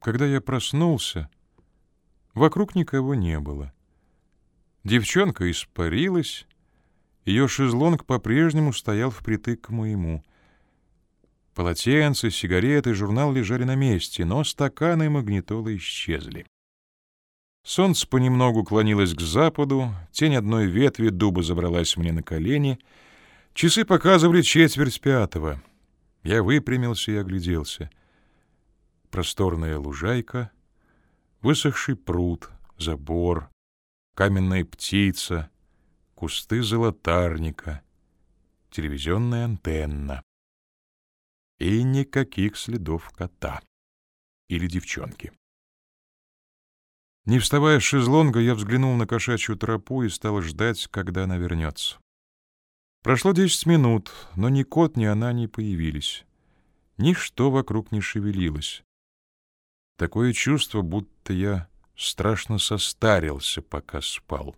Когда я проснулся, вокруг никого не было. Девчонка испарилась, ее шезлонг по-прежнему стоял впритык к моему. Полотенце, сигареты, журнал лежали на месте, но стаканы и магнитолы исчезли. Солнце понемногу клонилось к западу, тень одной ветви дуба забралась мне на колени. Часы показывали четверть пятого. Я выпрямился и огляделся. Просторная лужайка, высохший пруд, забор, каменная птица, кусты золотарника, телевизионная антенна. И никаких следов кота или девчонки. Не вставая с шезлонга, я взглянул на кошачью тропу и стал ждать, когда она вернется. Прошло десять минут, но ни кот, ни она не появились. Ничто вокруг не шевелилось. Такое чувство, будто я страшно состарился, пока спал.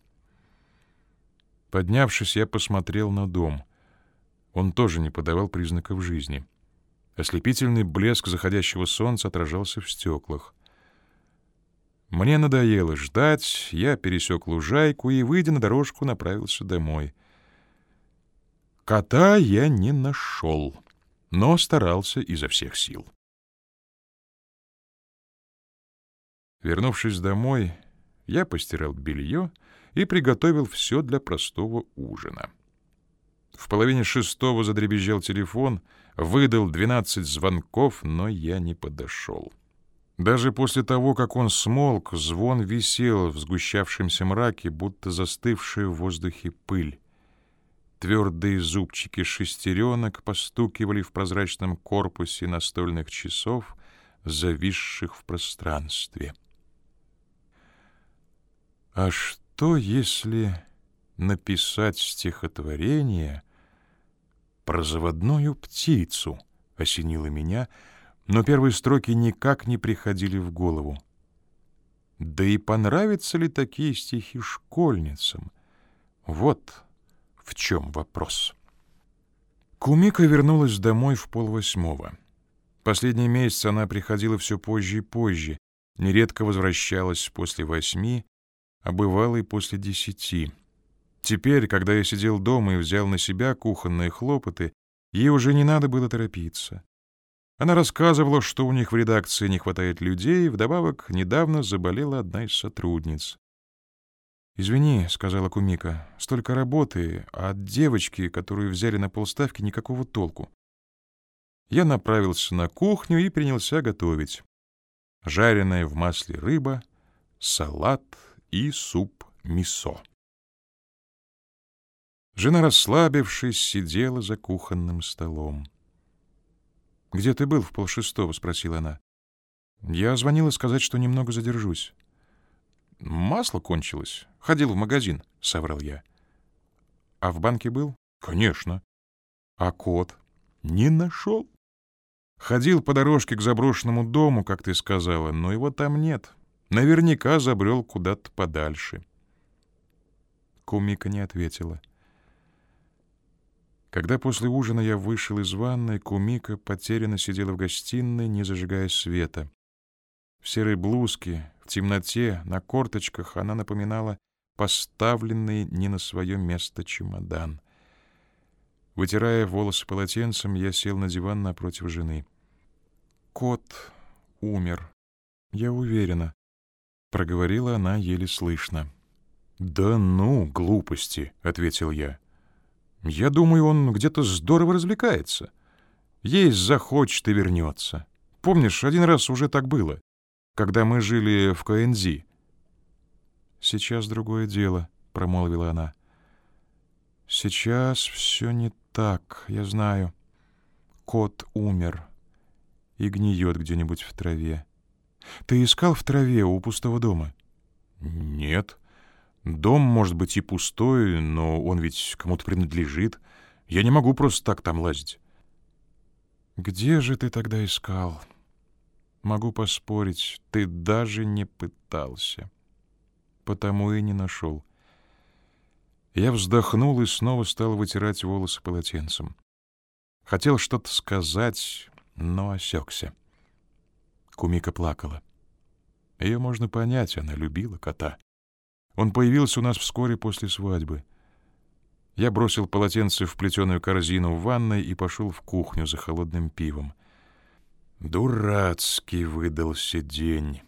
Поднявшись, я посмотрел на дом. Он тоже не подавал признаков жизни. Ослепительный блеск заходящего солнца отражался в стеклах. Мне надоело ждать, я пересек лужайку и, выйдя на дорожку, направился домой. Кота я не нашел, но старался изо всех сил. Вернувшись домой, я постирал белье и приготовил все для простого ужина. В половине шестого задребезжал телефон, выдал двенадцать звонков, но я не подошел. Даже после того, как он смолк, звон висел в сгущавшемся мраке, будто застывшая в воздухе пыль. Твердые зубчики шестеренок постукивали в прозрачном корпусе настольных часов, зависших в пространстве. А что, если написать стихотворение про заводную птицу? — осенило меня — но первые строки никак не приходили в голову. Да и понравятся ли такие стихи школьницам? Вот в чем вопрос. Кумика вернулась домой в полвосьмого. Последний месяц она приходила все позже и позже, нередко возвращалась после восьми, а бывало и после десяти. Теперь, когда я сидел дома и взял на себя кухонные хлопоты, ей уже не надо было торопиться. Она рассказывала, что у них в редакции не хватает людей, вдобавок недавно заболела одна из сотрудниц. «Извини», — сказала Кумика, — «столько работы, а от девочки, которую взяли на полставки, никакого толку». Я направился на кухню и принялся готовить. Жареная в масле рыба, салат и суп мисо. Жена, расслабившись, сидела за кухонным столом. «Где ты был в полшестого?» — спросила она. «Я звонила сказать, что немного задержусь». «Масло кончилось. Ходил в магазин», — соврал я. «А в банке был?» «Конечно». «А кот?» «Не нашел». «Ходил по дорожке к заброшенному дому, как ты сказала, но его там нет. Наверняка забрел куда-то подальше». Кумика не ответила. Когда после ужина я вышел из ванной, Кумика потерянно сидела в гостиной, не зажигая света. В серой блузке, в темноте, на корточках она напоминала поставленный не на свое место чемодан. Вытирая волосы полотенцем, я сел на диван напротив жены. «Кот умер. Я уверена», — проговорила она еле слышно. «Да ну, глупости», — ответил я. Я думаю, он где-то здорово развлекается. Есть захочет и вернется. Помнишь, один раз уже так было, когда мы жили в КНЗ. «Сейчас другое дело», — промолвила она. «Сейчас все не так, я знаю. Кот умер и гниет где-нибудь в траве. Ты искал в траве у пустого дома?» «Нет». Дом может быть и пустой, но он ведь кому-то принадлежит. Я не могу просто так там лазить. Где же ты тогда искал? Могу поспорить, ты даже не пытался. Потому и не нашел. Я вздохнул и снова стал вытирать волосы полотенцем. Хотел что-то сказать, но осекся. Кумика плакала. Ее можно понять, она любила кота. Он появился у нас вскоре после свадьбы. Я бросил полотенце в плетеную корзину в ванной и пошел в кухню за холодным пивом. Дурацкий выдался день.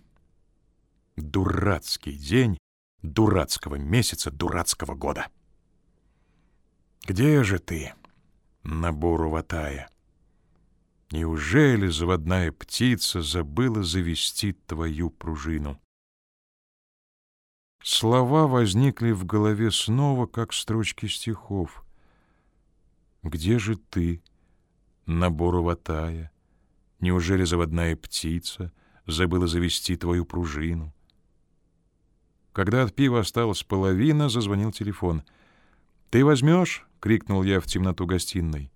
Дурацкий день дурацкого месяца дурацкого года. Где же ты, набору ватая? Неужели заводная птица забыла завести твою пружину? Слова возникли в голове снова, как строчки стихов. «Где же ты, набор ватая? Неужели заводная птица забыла завести твою пружину?» Когда от пива осталась половина, зазвонил телефон. «Ты возьмешь?» — крикнул я в темноту гостиной.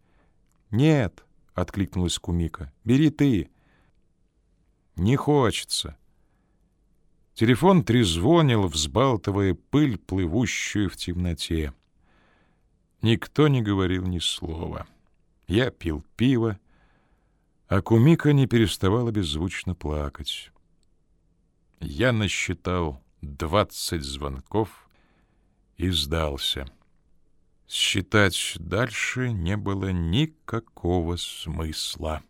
«Нет», — откликнулась Кумика. «Бери ты». «Не хочется». Телефон трезвонил, взбалтывая пыль, плывущую в темноте. Никто не говорил ни слова. Я пил пиво, а Кумика не переставала беззвучно плакать. Я насчитал двадцать звонков и сдался. Считать дальше не было никакого смысла.